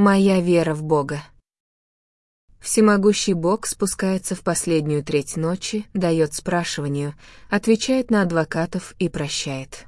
Моя вера в Бога. Всемогущий Бог спускается в последнюю треть ночи, дает спрашиванию, отвечает на адвокатов и прощает.